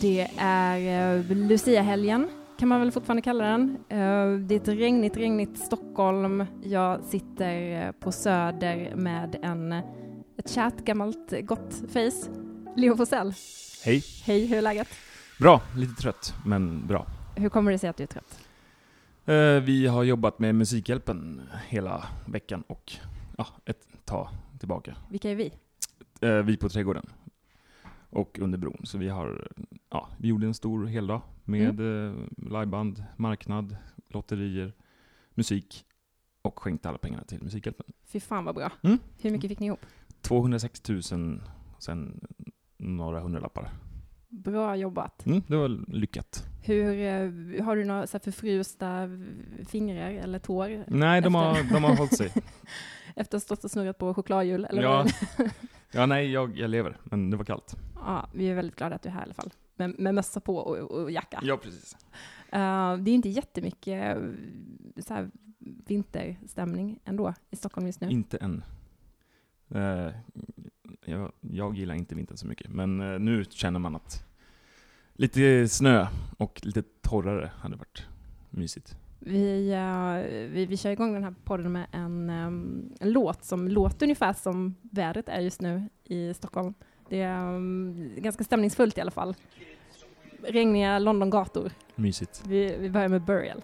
Det är uh, Lucia-helgen, kan man väl fortfarande kalla den. Uh, det är ett regnigt, regnigt Stockholm. Jag sitter uh, på Söder med en, ett kärt gammalt gott face. Leo Forsell. Hej. Hej, hur är läget? Bra, lite trött, men bra. Hur kommer det sig att du är trött? vi har jobbat med Musikhjälpen hela veckan och ja, ett tag tillbaka. Vilka är vi? vi på Trädgården och under bron. Så vi har, ja, vi gjorde en stor heldag med mm. liveband, marknad, lotterier, musik och skänkte alla pengarna till Musikhjälpen. Fy fan vad bra. Mm. Hur mycket fick ni ihop? 206 000, sen några hundralappar. Bra jobbat. Mm, det var lyckat. Hur, eh, har du några så förfrusta fingrar eller tår? Nej, de har, de har hållit sig. Efter att ha stått och snurrat på chokladhjul? Eller ja. Ja, nej, jag, jag lever, men det var kallt. Ja, vi är väldigt glada att du är här i alla fall. Med, med mössa på och, och jacka. Ja, precis. Uh, det är inte jättemycket eh, så här, vinterstämning ändå i Stockholm just nu. Inte än. Uh, jag, jag gillar inte vintern så mycket, men uh, nu känner man att lite snö och lite torrare hade varit mysigt. Vi, uh, vi, vi kör igång den här podden med en, um, en låt som låter ungefär som vädret är just nu i Stockholm. Det är um, ganska stämningsfullt i alla fall. Regniga Londongator. Mysigt. Vi, vi börjar med Burial.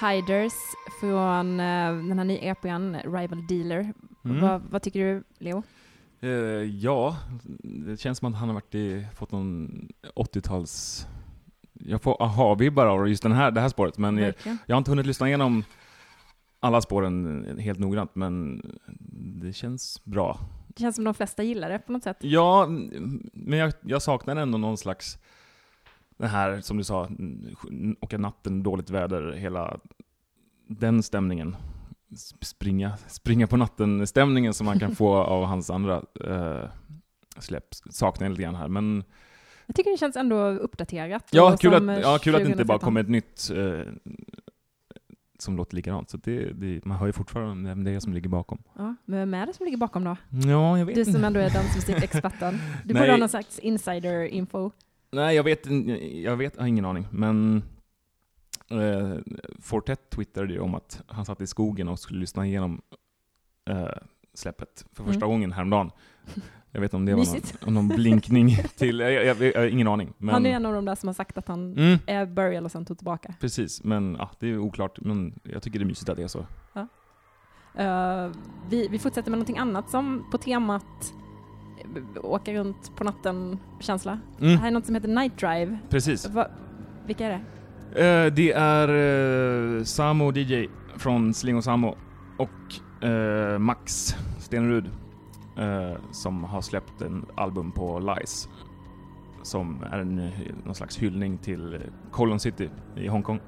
Hiders från uh, den här nya EPn, Rival Dealer. Mm. Va, vad tycker du, Leo? Uh, ja, det känns som att han har varit i, fått någon 80-tals... Jag får aha-vibbar av just den här, det här spåret, men jag, jag, har inte hunnit lyssna igenom alla spåren helt noggrant, men det känns bra. Det känns som de flesta gillar det på något sätt. Ja, men jag, jag saknar ändå någon slags, det här som du sa, åka natten, dåligt väder, hela den stämningen. Springa, springa på natten-stämningen som man kan få av hans andra eh, släpp, saknar jag lite grann här. Men Jag tycker det känns ändå uppdaterat. ja, kul att, ja, kul att det inte bara 2013. kommer ett nytt eh, som låter likadant. Så det, det, man hör ju fortfarande vem det är som ligger bakom. Ja, men vem är det som ligger bakom då? Ja, jag vet Du som ändå är dansmusikexperten. Du borde ha någon slags insider-info. Nej, jag vet, jag vet, jag har ingen aning. Men eh, Fortet twittrade ju om att han satt i skogen och skulle lyssna igenom eh, släppet för första Mm. gången häromdagen. Jag vet inte om det var någon, någon blinkning till, jag, jag, jag, har ingen aning. Men, Han är en av de där som har sagt att han mm, är burial och sen tog tillbaka. precis, men ja, det är oklart. Men jag tycker det är mysigt att det är så. Eh, vi, vi fortsätter med någonting annat som på temat åka runt på natten-känsla. Det Mm, här är något som heter Night Drive. precis. Va, vilka är det? Eh, det är eh, Samo DJ från Sling och Samo och eh, Max Stenerud eh, som har släppt en album på Lies som är en, någon slags hyllning till Colon City i Hongkong.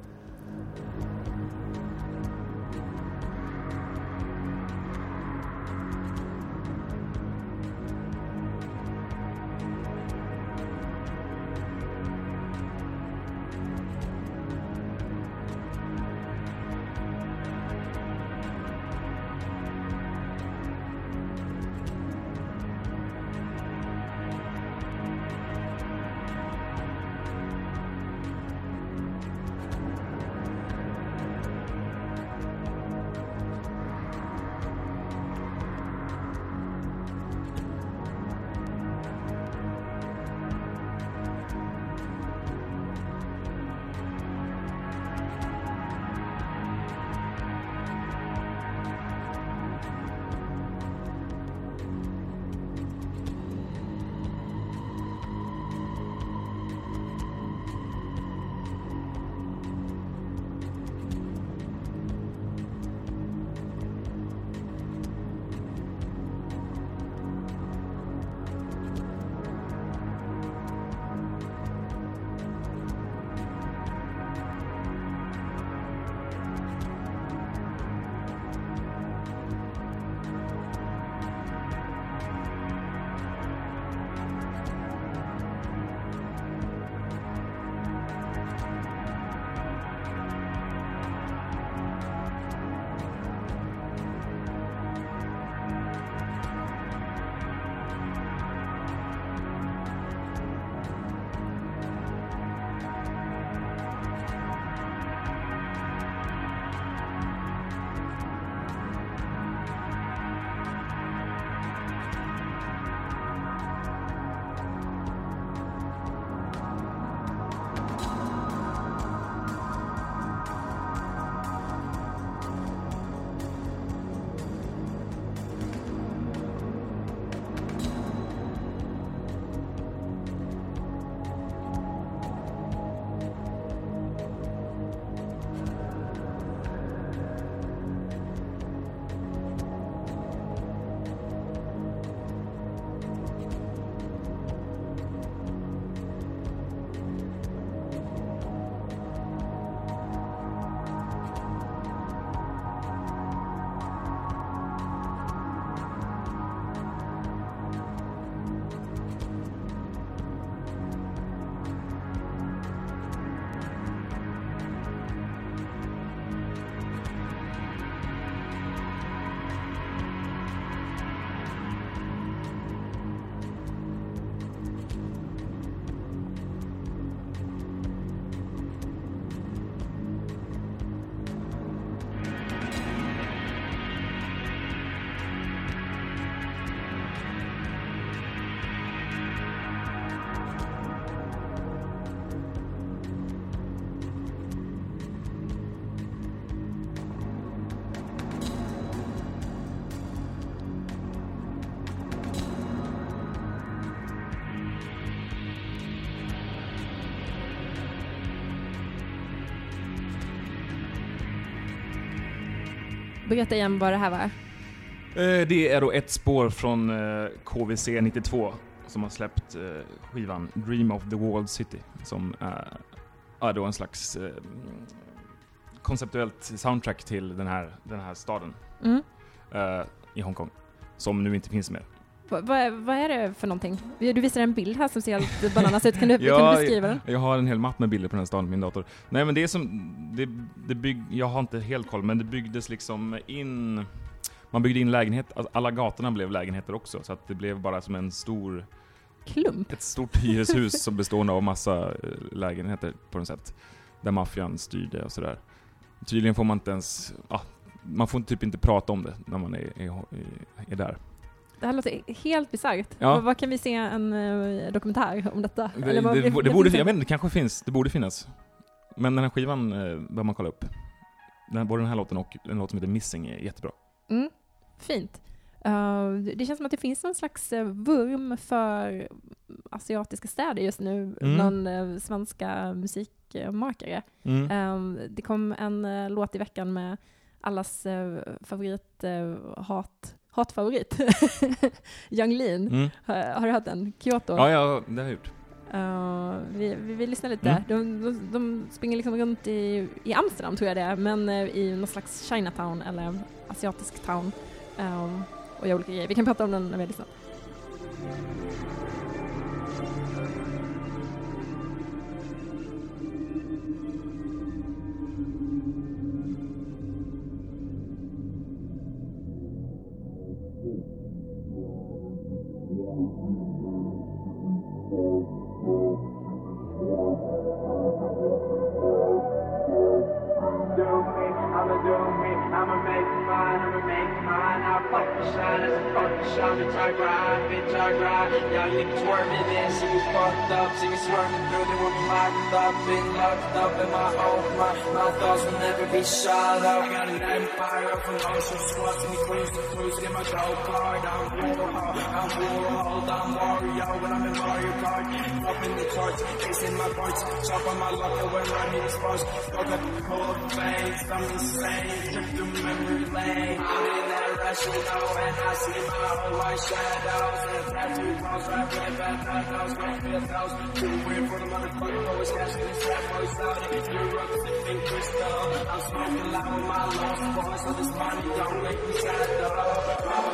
Berätta igen vad det här var. Eh, Det är då ett spår från eh, KVC 92 som har släppt eh, skivan Dream of the Walled City som är då en slags konceptuellt soundtrack till den här, den här staden Mm. i Hongkong som nu inte finns mer. Vad, vad, är det för någonting? Du visar en bild här som ser helt bananas ut. Kan du, Ja, kan du beskriva den? Jag har en hel mapp med bilder på den här staden på min dator. Nej men det är som, det, det bygg, jag har inte helt koll, men det byggdes liksom in, man byggde in lägenhet, alltså alla gatorna blev lägenheter också, så att det blev bara som en stor, Klump. ett stort hyreshus som består av massa eh, lägenheter på något sätt. Där maffian styrde och sådär. Tydligen får man inte ens, ah, man får typ inte prata om det när man är, är, är där. Det här låter helt bisarrt. Ja. Vad, kan vi se en uh, dokumentär om detta? Det, Eller vad- det, det, vad borde, jag vet inte, det kanske finns, det borde finnas. Men den här skivan eh, bör man kolla upp. Den, både den här låten och en låt som heter Missing är jättebra. Mm, fint. Uh, det känns som att det finns någon slags uh, vurm för asiatiska städer just nu Mm. bland uh, svenska musikmakare. Mm. Um, det kom en uh, låt i veckan med allas uh, favorit, uh, hat, hatfavorit, Yung Lean. Mm. Har, har du hört den? Kyoto. Ja, ja, det har jag gjort. Uh, vi, vi, vi lyssnar lite. Mm. De, de, de springer liksom runt i, i Amsterdam tror jag det är, men uh, i någon slags Chinatown eller asiatisk town. Um, och gör olika grejer. Vi kan prata om den när vi har shot up. I got a nine fire up from ocean squad, see me cruise to cruise, get my go card. I'm Warhol, I'm Warhol, I'm Mario when I'm in Mario Kart. Up in the charts, chasing my parts, chop on my luck when running the sparks. Fuck up the cold veins, I'm insane, trip through memory lane. I'm in that know, and I see my whole white shadows. And tattoo cross, right with bad nose, right feel those. Too weird for the motherfucker, always catching this trap voice out. Europe, sipping crystal. I'm smoking loud with my lost boys, so this money don't make me sad, though.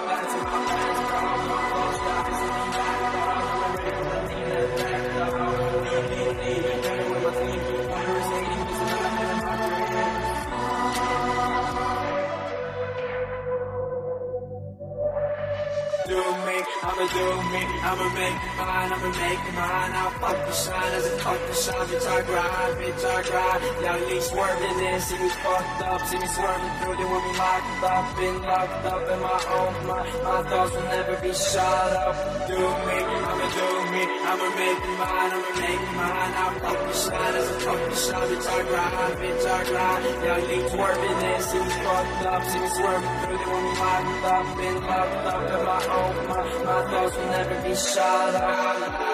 Back to my past, I'ma make mine, I'ma make mine. I'll fuck the shine as a fuck the shine, bitch I grind, bitch I grind. Y'all leave swerving in, see me fucked up, see me swerving through, they want me locked up, been locked up in my own mind. My thoughts will never be shut up. Do me, do me, I'ma make mine, I'ma make mine. I'll fuck the shine as a fuck the shine, bitch I grind, bitch I grind. Y'all leave swerving in, see me fucked up, see me swerving through, they want me locked up, been locked up in my own mind. My thoughts will never be shut up.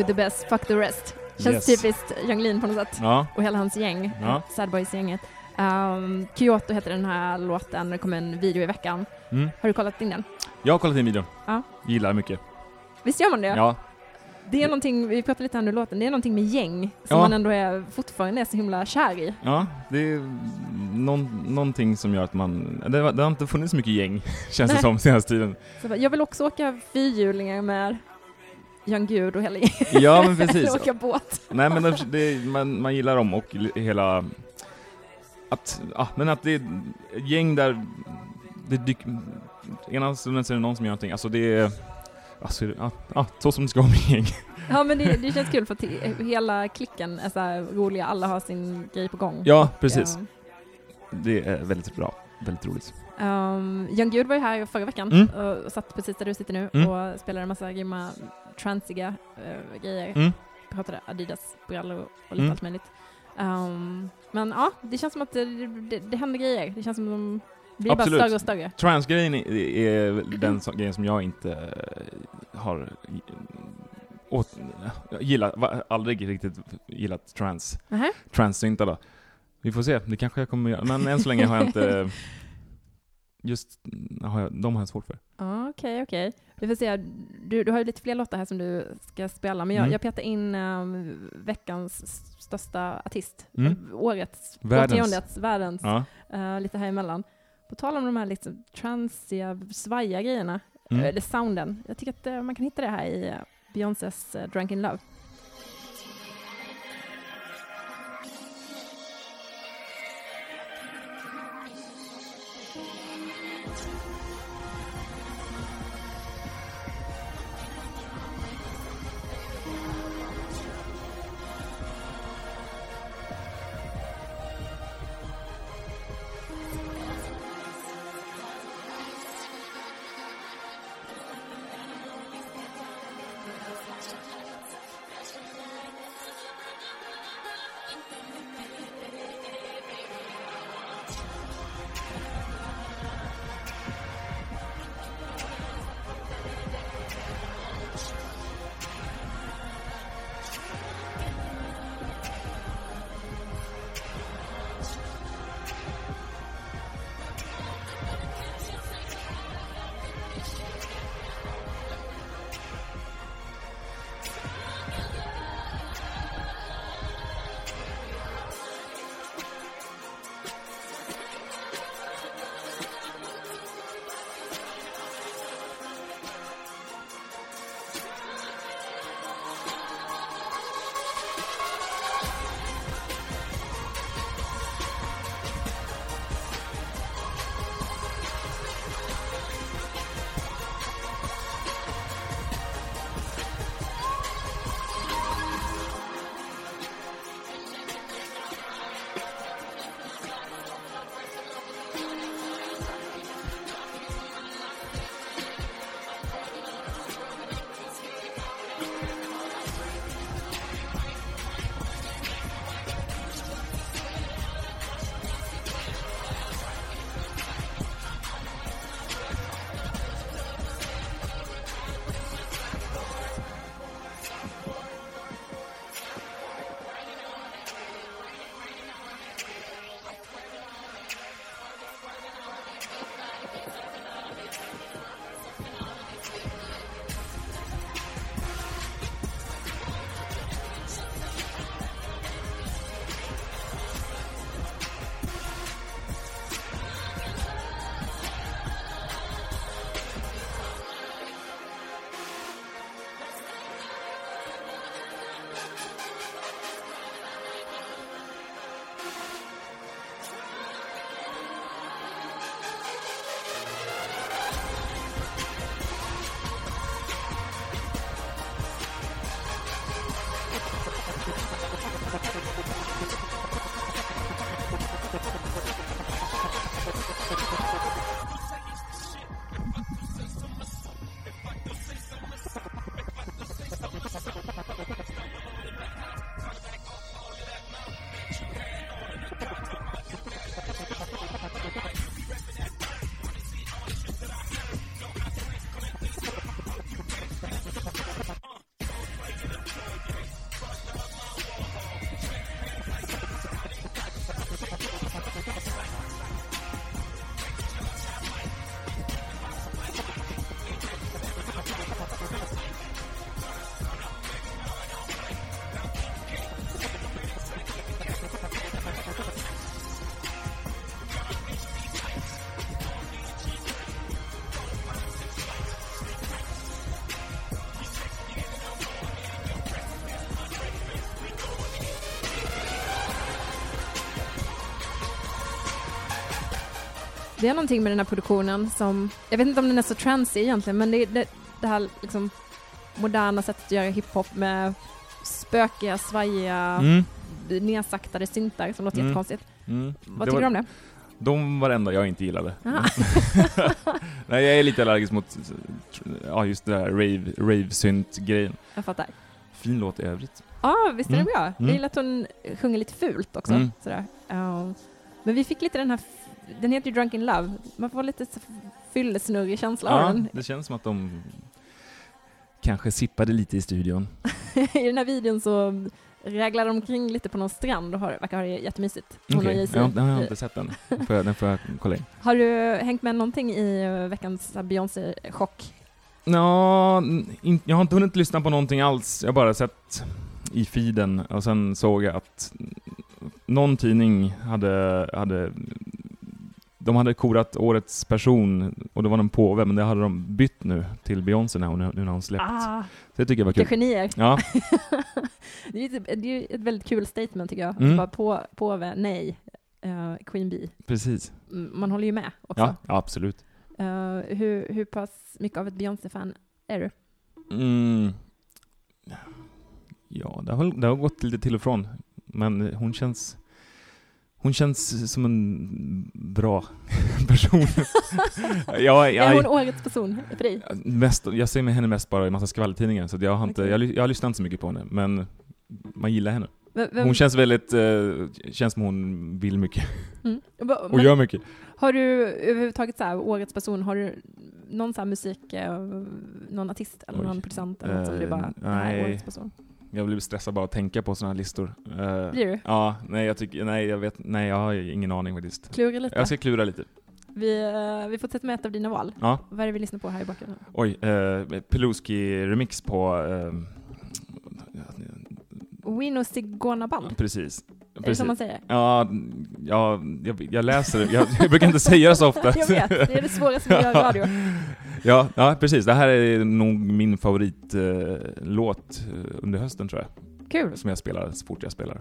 With the best, fuck the rest. Känns Yes. typiskt Lean på något sätt. Ja, Och hela hans gäng, Ja. Sad Boys-gänget. Um, Kyoto heter den här låten, det kom en video i veckan. mm. Har du kollat in den? jag har kollat in videon. Ja. Gillar mycket. Visst gör man det? Ja. Det är någonting, vi pratade lite här nu låten, det är någonting med gäng som Ja. man ändå är, fortfarande är så himla kär i. Ja, det är någon, någonting som gör att man... Det, har- det har inte funnits så mycket gäng, känns det Nej. som, senaste tiden. Jag vill också åka fyrhjulingar med Jan Gud och hela Ja, men precis. åka båt. Nej, men det, man, man gillar dem och hela... Att, ja, men att det är gäng där det dyker... Ena stunden så är det någon som gör någonting, alltså det är... Alltså, ja, ja, så som det ska vara med gäng. Ja men det, det känns kul för hela klicken är så här roliga, alla har sin grej på gång. Ja, precis. Ja. Det är väldigt bra. Väldigt roligt. Um, Jan Gud var ju här förra veckan Mm. och satt precis där du sitter nu Mm. och spelade en massa grymma transiga eh, grejer. Mm. Pratade Adidas-brallor och lite Mm. allt möjligt. Um, men ja, det känns som att det, det, det händer grejer. Det känns som att de blir Absolut. bara större och större. Trans-grejen är, är den så, grejen som jag inte eh, har åt, jag gillar, va- aldrig riktigt gillat trans, Nähä? transsynta Vi får se, det kanske jag kommer göra, men än så länge har jag inte just, har jag, de har jag svårt för. Okej, okej. Vi får se. Du, du har ju lite fler låtar här som du ska spela, men jag, Mm. jag petar in um, veckans största artist. Mm. Eh, Årets, Världens. årtiondets, världens. Ja. eh, lite här emellan. På tal om de här liksom transiga, svajiga grejerna, Mm. eller sounden. Jag tycker att eh, man kan hitta det här i uh, Beyoncés uh, Drunk in Love. Det är någonting med den här produktionen som, jag vet inte om den är så transig egentligen, men det är det, det här liksom moderna sättet att göra hiphop med spökiga, svajiga, Mm. nedsaktade syntar som låter Mm. jättekonstigt. Mm. Vad tycker du om det? De var det enda jag inte gillade. Nej, jag är lite allergisk mot ja, just det där rave, rave-synt-grejen. Jag fattar. Fin låt i övrigt. Ja, visst är den Mm. bra? Jag Mm. gillar att hon sjunger lite fult också. Mm. Sådär. Ja. men vi fick lite den här, den heter ju Drunk in Love, man får lite fyllesnurrig känsla av Ja, den. det känns som att de kanske sippade lite i studion. I den här videon så räglar de omkring lite på någon strand och har, verkar ha det jättemysigt. Hon och Okej, Jay-Z. ja, den har jag inte sett än. Får jag, den får jag kolla in. Har du hängt med någonting i veckans Beyoncé-chock? Nå, in, jag har inte hunnit lyssna på någonting alls. Jag har bara sett i feeden och sen såg jag att någon tidning hade, hade de hade korat årets person och det var en påve, men det hade de bytt nu till Beyoncé när hon, nu när hon släppt. Ah, Så det tycker jag var vilka kul. genier. Ja, det, är ju ett, det är ju ett väldigt kul statement tycker jag. Mm. Bara på, påve, nej, eh, Queen Bee. precis. Mm, Man håller ju med också. Ja, ja absolut. Eh, hur, hur pass mycket av ett Beyoncé-fan är du? Mm. Ja, det har, det har gått lite till och från. Men hon känns... Hon känns som en bra person. ja, Är jag, hon årets person för dig? mest, jag ser med henne mest bara i massa skvalltidningar, så jag, har inte, Okej. jag, jag lyssnar inte så mycket på henne. Men man gillar henne. Vem- Hon känns väldigt... Eh, känns som hon vill mycket Mm. Och men gör mycket. Har du överhuvudtaget så här, årets person, har du någon så musik, eh, någon artist eller Oj. någon producent eller något som du Eh, bara, är nej. årets person? Jag blir stressad bara att tänka på sådana här listor. Eh, Blir du? Ja, nej jag tycker... Nej, jag vet... Nej, jag har ingen aning faktiskt. Klura lite? Jag ska klura lite. Vi, eh, vi fortsätter med ett av dina val. Ja. Vad är det vi lyssnar på här i bakgrunden? Oj, eh, Peluski-remix på... Eh, Wino Sigona Band, precis. är det precis. som man säger? Ja, ja jag, jag läser jag, jag brukar inte säga det så ofta. Jag vet, det är det svåraste med radio. ja, ja, precis. Det här är nog min favoritlåt eh, låt, eh, under hösten tror jag. Kul. Som jag spelar så fort jag spelar.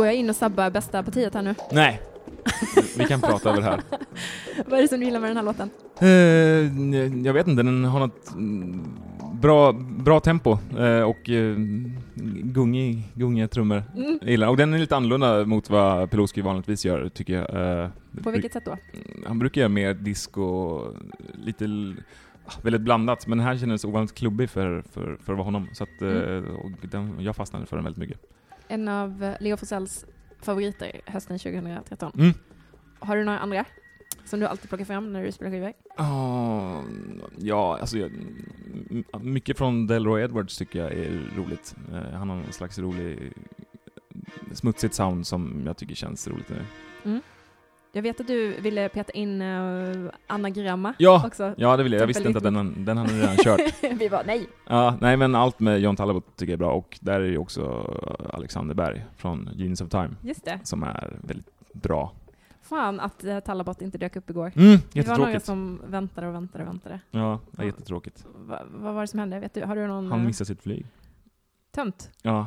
Går jag in och sabbar bästa partiet här nu? Nej. Vi kan prata över det här. Vad är det som du gillar med den här låten? Eh, jag vet inte, den har något mm, bra, bra tempo eh, och eh, gungig, gungiga trummor. Mm. Gillar. Och den är lite annorlunda mot vad Peloski vanligtvis gör, tycker jag. Eh, På vilket sätt då? Han brukar göra mer disco, lite ah, väldigt blandat, men den här kändes ovanligt klubbig för, för, för att vara honom. Så att, eh, och den, jag fastnade för den väldigt mycket. En av Leo Forsells favoriter hösten 2013. Mm. Har du några andra? Som du alltid plockar fram när du spelar skivor? Ah, ja, alltså jag, mycket från Delroy Edwards tycker jag är roligt. Eh, han har en slags rolig, smutsigt sound som jag tycker känns roligt nu. Jag vet att du ville peta in uh, Anagramma Ja, också. ja det vill jag. Jag visste inte att den, den hade redan kört. Vi var nej. Ja, nej men allt med John Talabot tycker jag är bra och där är ju också Alexander Berg från Genius of Time Just det. som är väldigt bra. Fan att uh, Tallabot inte dök upp igår. Mm, Vi var några som väntade och väntade och väntade. Ja, det är jättetråkigt. Va, vad var det som hände? Vet du? Har du någon Han missade sitt flyg. Tönt? Ja.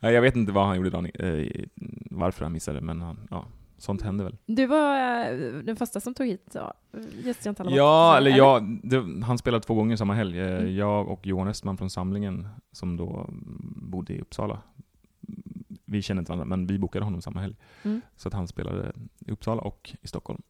Jag vet inte vad han gjorde dagen, eh, varför han missade, men han, ja, sånt hände väl. Du var uh, den första som tog hit ja, just John Tallabot. Ja, eller jag, det, han spelade två gånger samma helg. Eh, Mm. Jag och Johan Östman från Samlingen, som då bodde i Uppsala. Vi känner inte varandra, men vi bokade honom samma helg. Mm. Så att han spelade i Uppsala och i Stockholm.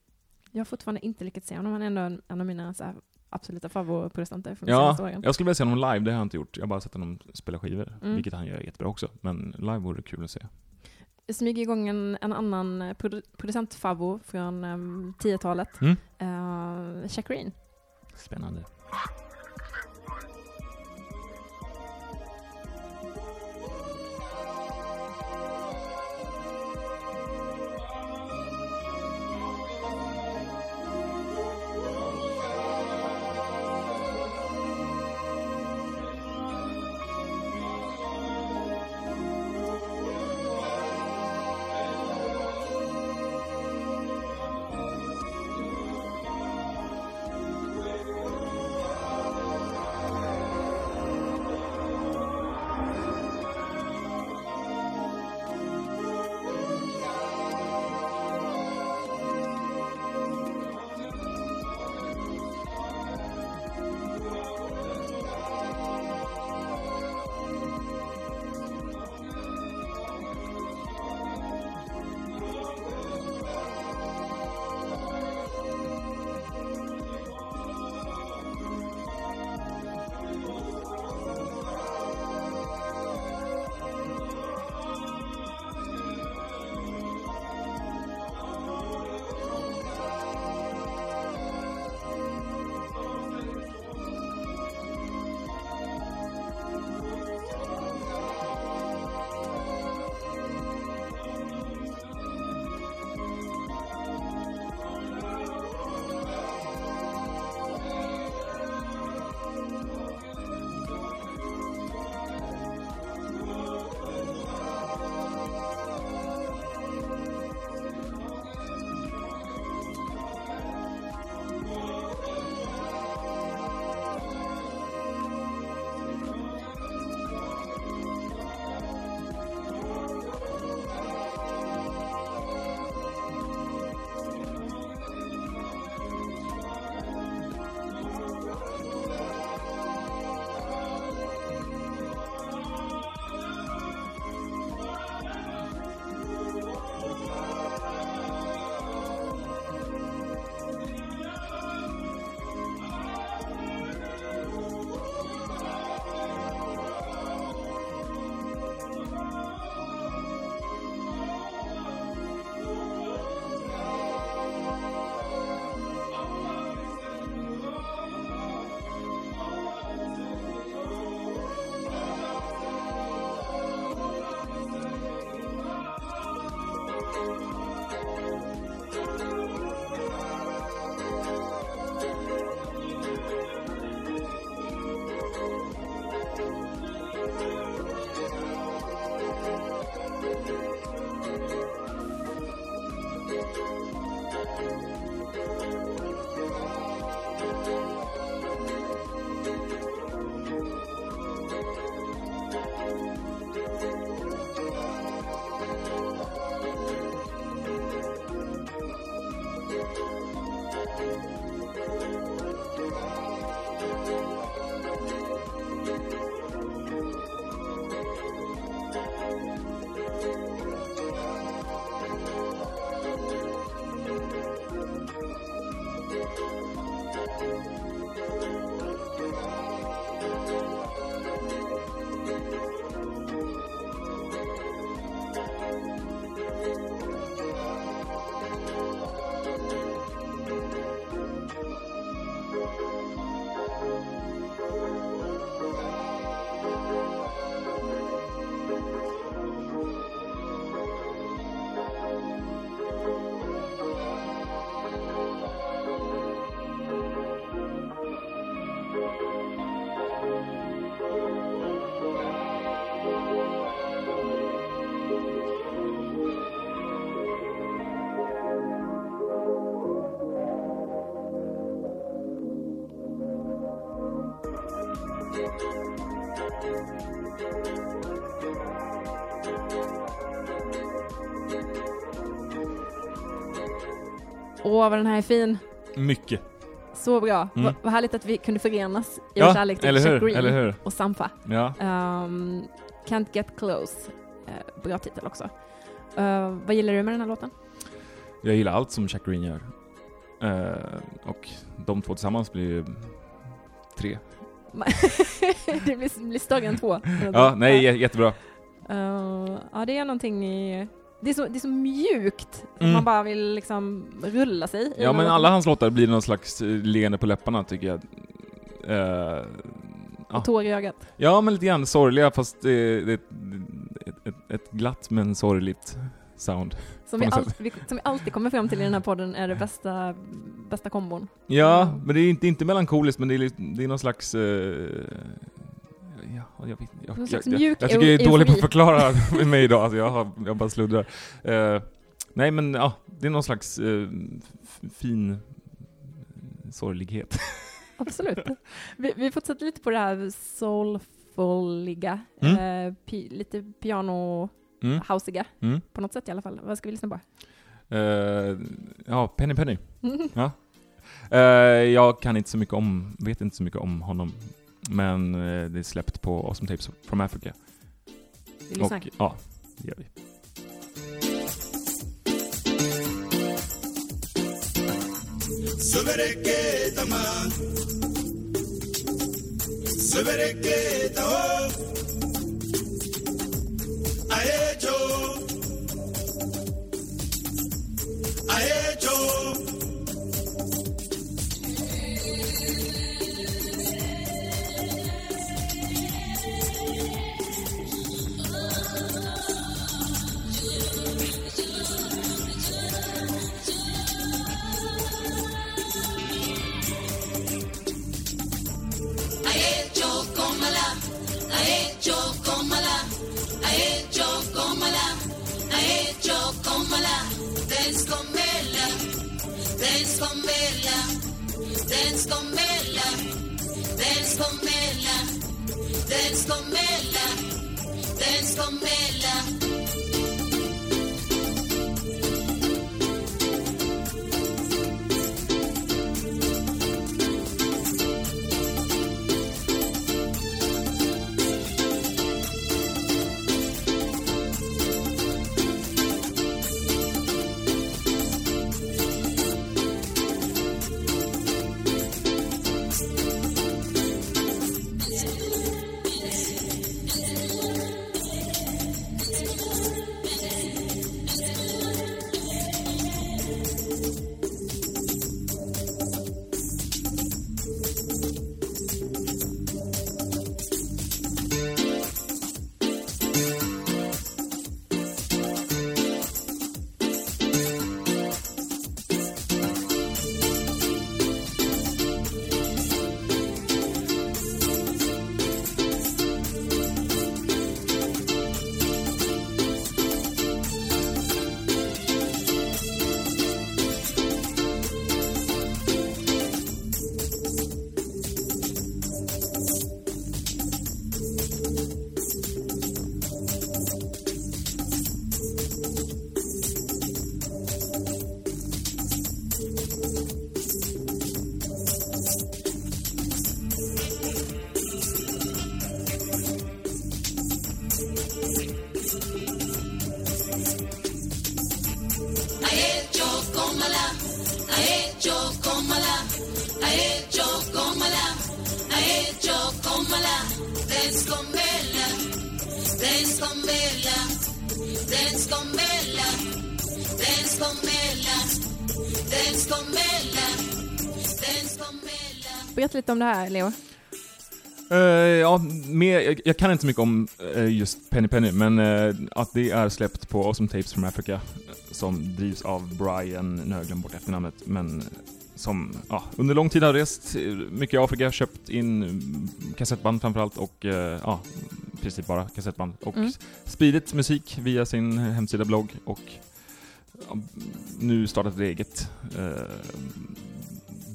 Jag har fortfarande inte lyckats se honom. Han är ändå en, en av mina så här, absoluta favoritproducenter från Ja, senaste åren. jag skulle vilja se honom live, det har jag inte gjort. Jag har bara sett honom spela skivor, Mm. vilket han gör jättebra också. Men live vore kul att se. Smyger igång en, en annan produ producentfavo från um, 10-talet. Mm. Uh. Spännande. Åh, vad den här är fin. Mycket. Så bra. Mm. Vad vad härligt att vi kunde förenas i Ja, vår kärlek till hur? Green Eller hur? och Sampa. Ja. Um, Can't Get Close. Eh, bra titel också. Eh, vad gillar du med den här låten? Jag gillar allt som Jack Green gör. Eh, och de två tillsammans blir ju tre. det blir, blir större än två. Ja, nej, jä- jättebra. Ja, det är någonting i... Det är så, det är så mjukt. Mm. Man bara vill liksom rulla sig Ja, men alla hans låtar blir någon slags eh, leende på läpparna tycker jag. Ja. Och tår i ögat. ja, men lite grann sorgliga fast det är ett, ett, ett, glatt men sorgligt sound. Som vi, all, vi, som vi alltid kommer fram till i den här podden är det bästa, bästa kombon. Ja, men det är inte, inte melankoliskt men det är, det är någon slags... eh, ja, jag, vet, jag, jag, jag, mjuk jag tycker jag är dålig på att förklara med mig idag, alltså jag, har, jag bara sluddrar. Eh, nej men ja, det är någon slags f- fin sorglighet. Absolut. Vi, vi fortsätter lite på det här soulfuliga, Mm. eh, pi, lite piano Mm. Mm. på något sätt i alla fall. Vad ska vi lyssna på? Eh, ja, Penny Penny. Mm. Ja. Eh, jag kan inte så mycket om, vet inte så mycket om honom. Men eh, det är släppt på Awesome Tapes from Africa. Vi lyssnar. Och, ja, det gör vi. Severeketa man hecho cómala, ha hecho cómala, dance con Bella, dance con Bella, dance con Bella, dance con Bella, dance con Bella, dance con Bella. Lite om det här, Leo. Eh, ja, mer, jag, jag kan inte så mycket om eh, just Penny Penny, men eh, att det är släppt på Awesome Tapes from Africa, som drivs av Brian, nu har jag glömt bort efternamnet, men som ja, under lång tid har rest mycket i Afrika, köpt in kassettband framförallt och ja, i princip bara kassettband. Och Mm. spridit musik via sin hemsida, blogg och ja, nu startat ett eget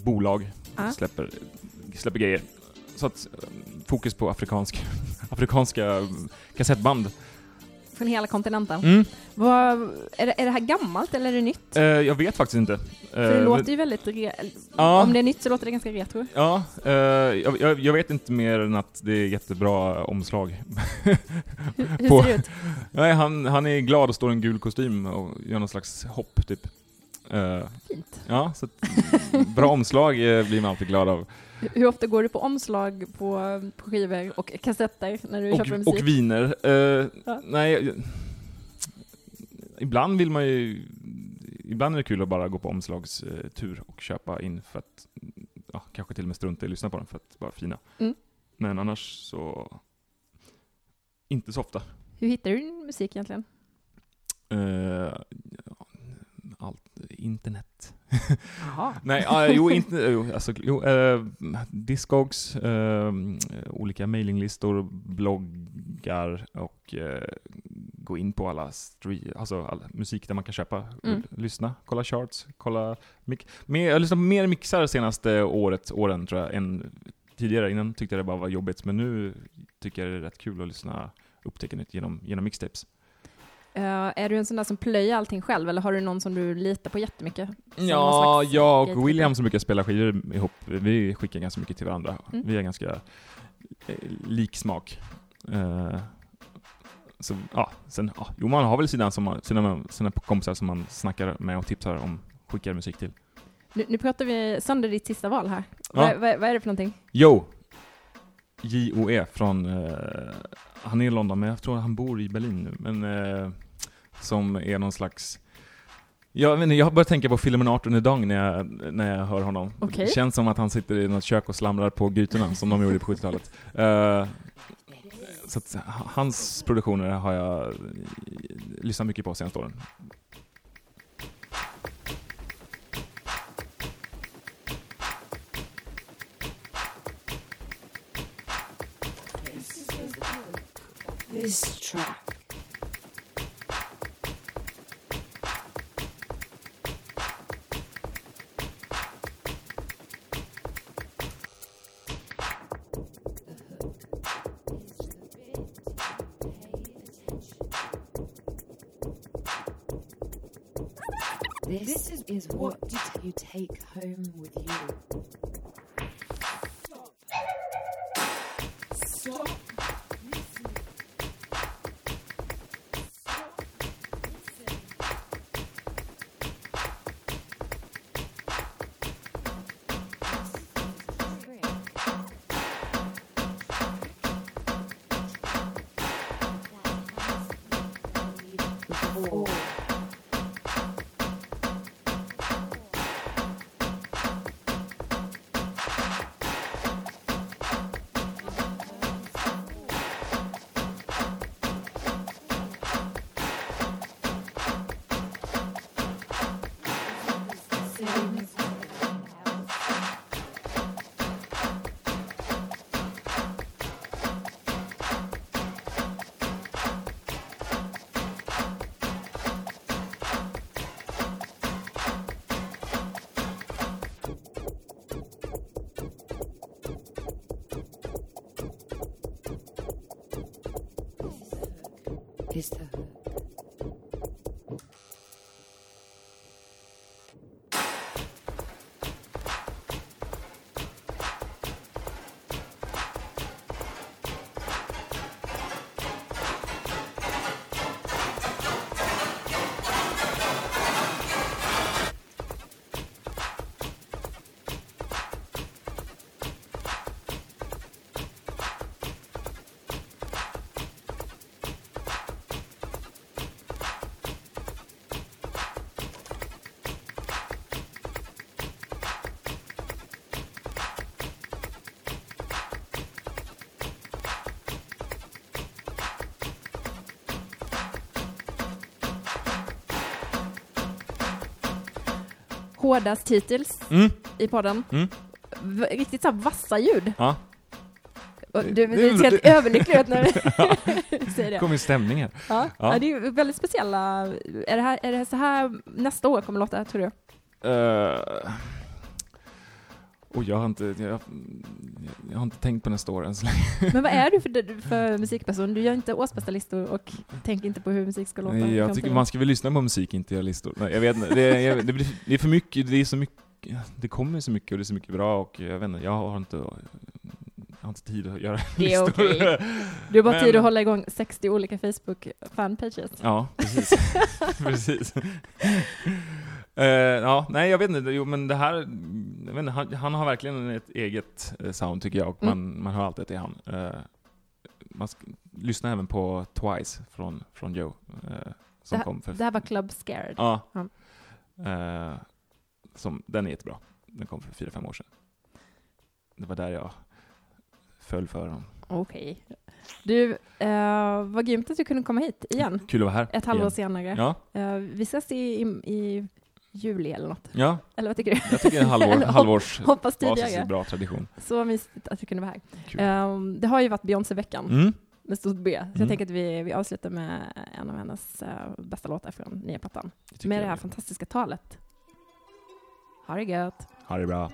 bolag, Ah. släpper, släpper grejer. Så att eh, fokus på afrikansk, afrikanska kassettband. från hela kontinenten. Mm. Vad, är, det, är det här gammalt eller är det nytt? Eh, jag vet faktiskt inte. För det Eh, låter ju väldigt... Ja. Om det är nytt så låter det ganska retro. Ja, eh, jag, jag, jag vet inte mer än att det är jättebra omslag. Hur, hur ser det ut? Nej, han, han är glad och står i en gul kostym och gör någon slags hopp, typ. Eh, Fint. ja, så bra omslag eh, blir man alltid glad av. Hur ofta går du på omslag på, på skivor och kassetter när du köper Och, musik? och viner. Eh, Ja. Nej, ibland vill man ju... Ibland är det kul att bara gå på omslagstur och köpa in för att, ja, kanske till och med strunta i att lyssna på dem för att vara fina. Mm. Men annars så, inte så ofta. Hur hittar du din musik egentligen? Ja, allt, internet. Jaha. Nej, ah, jo, inte, jo, alltså, jo, eh, Discogs, eh, olika mailinglistor, bloggar och eh, gå in på alla, stream, alltså all musik där man kan köpa, Mm. lyssna, kolla charts, kolla. Mer, jag har lyssnat på mer mixar senaste året, åren tror jag, än tidigare. Innan tyckte jag det bara var jobbigt, men nu tycker jag det är rätt kul att lyssna, upptäcka nytt genom, genom mixtapes. Eh, är du en sån där som plöjer allting själv eller har du någon som du litar på jättemycket? Som Ja, jag gatekeeper? och William som brukar spela skivor ihop, vi skickar ganska mycket till varandra. Mm. Vi har ganska eh, lik smak. Eh, så, ja, sen, ja, jo, man har väl sina, som man, sina, sina kompisar som man snackar med och tipsar om, skickar musik till. Nu, nu pratar vi sönder ditt sista val här. Ja. Vad, vad, vad är det för någonting? Joe! J-O-E från, eh, han är i London men jag tror han bor i Berlin nu, men eh, som är någon slags jag, vet inte, jag har börjat tänka på filmen Art and the Dong när jag, när jag hör honom. Okej. Det känns som att han sitter i något kök och slamrar på grytorna, som de gjorde på 70-talet. Eh, så att, hans produktioner har jag lyssnat mycket på senaste åren. This track. Hårdast hittills Mm. i podden. Mm. Riktigt så här vassa ljud. Ja, Och Du, ser helt överlycklig ut när du säger det. kommer stämning här. Ja. Ja. Ja. det är ju väldigt speciella. Är det, här, är det så här nästa år kommer låta, tror du? Eh, Och jag har inte, jag, jag har inte tänkt på nästa år än så länge. Men vad är du för, för musikperson? Du gör inte årsbästa listor och tänker inte på hur musik ska låta? Nej, jag tycker man ska väl lyssna på musik, inte göra listor. Nej, jag vet inte, det, jag, det, blir, det är för mycket, det är så mycket, det kommer så mycket och det är så mycket bra och jag vet inte, jag har inte, jag har inte tid att göra Det är listor. okej. Du har bara Men- tid att hålla igång 60 olika Facebook-fanpages. Ja, precis. precis. Eh, ja, nej jag vet inte, jo men det här, jag vet inte, han, han har verkligen ett eget eh, sound tycker jag, och man, Mm. man hör alltid att det är han. Eh, man ska, lyssna även på Twice från, från Joe, eh, som Det, kom för... det här var Club Scared. Ja. Eh, som, den är jättebra. Den kom för fyra fem år sedan. Det var där jag föll för honom. Okej. Du, eh, vad grymt att du kunde komma hit igen. Kul att vara här. Ett halvår igen. senare. Ja, Eh, vi ses i, i, i juli eller något. ja, Eller vad tycker du? jag tycker en halvår, halvårs Hoppas basis är tidigare. bra tradition. Så mysigt att du kunde vara här. Ehm, det har ju varit Beyoncé-veckan Mm. med stort B, så Mm. jag tänker att vi, vi avslutar med en av hennes eh, bästa låtar från nya plattan. Med det här är. fantastiska talet. Ha det gött! Ha det bra.